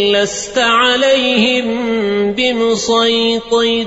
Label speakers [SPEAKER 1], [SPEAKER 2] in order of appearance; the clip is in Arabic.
[SPEAKER 1] لست عليهم بمسيطر.